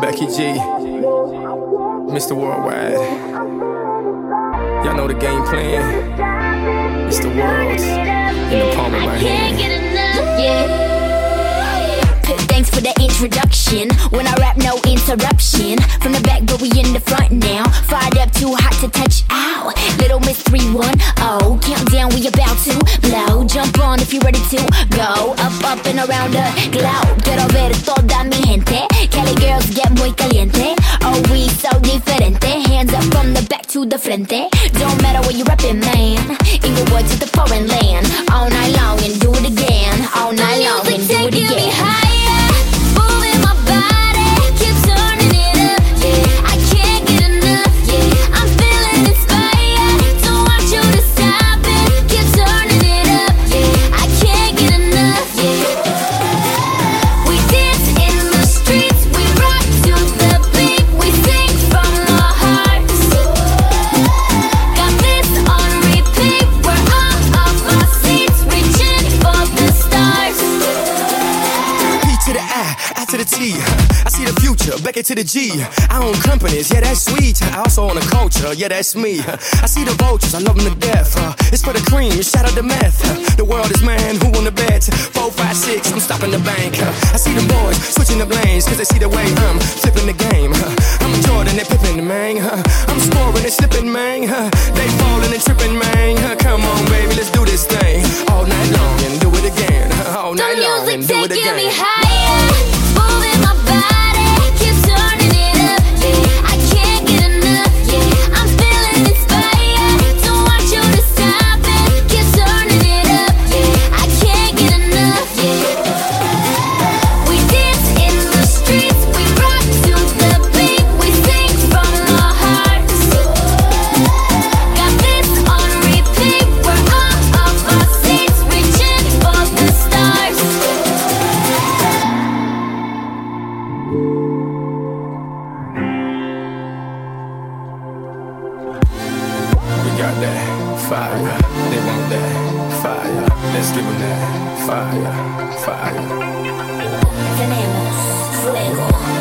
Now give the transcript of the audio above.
Becky G, Mr. Worldwide. Y'all know the game plan. It's the world in the palm of my hand. Thanks for the introduction. When I interruption. From the back, but we in the front now. Fired up, too hot to touch. Ow, little Miss 310. Countdown, we about to blow. Jump on if you're ready to go. Up, up, and around the globe. Quiero ver toda mi gente. Cali girls get muy caliente. Oh, we so diferente. Hands up from the back to the frente. Don't matter where you reppin', man. I, to the T. I see the future, back it to the G. I own companies, yeah, that's sweet. I also own a culture, yeah, that's me. I see the vultures, I love them to death. Uh, It's for the cream, shout out the meth. Uh, The world is man, who on the bet? Four, five, six, I'm stopping the bank. Uh, I see the boys switching the lanes, cause they see the way I'm flipping the game. I'm Jordan, they pippin', man. I'm scoring and slipping, man. They falling and tripping, man. Come on, baby, let's do this thing. All night long and do it again. All night long and do it again. Fire. They want that fire. Let's give them that fire. Fire. Tenemos fuego.